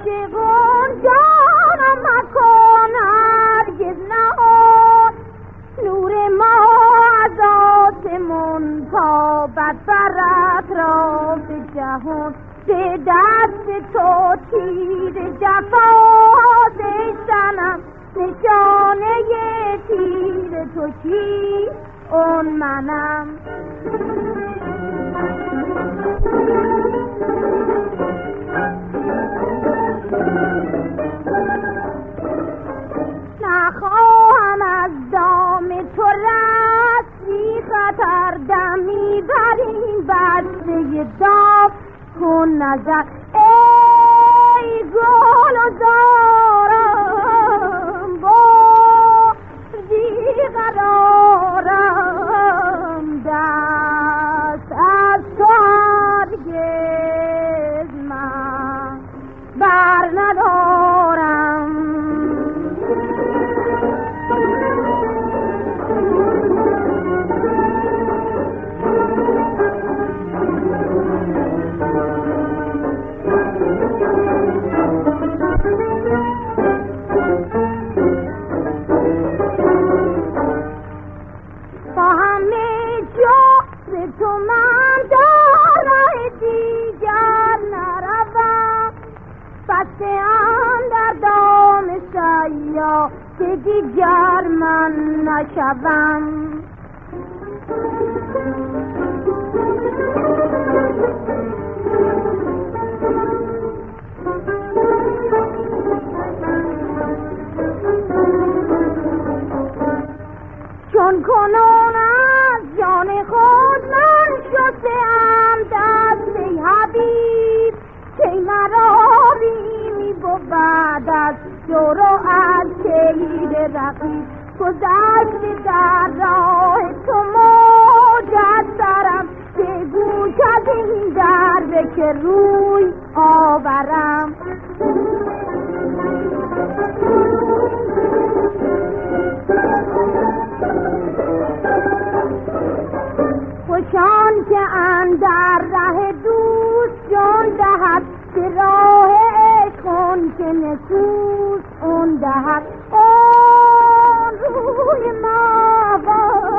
عاشقون جانم نور ما بر اطراف جهان. به دست تو تیر جفا زنم نشانه تیر تو چی؟ اون منم. بسته دام کن نظر. که دیگر من نشوم. چون کنون می بود از و از کلید رقیب گذشت در راه تو مجدرم که گوش از این در که روی آورم. خوشان که اون که نسوس اون دهد اون روی ما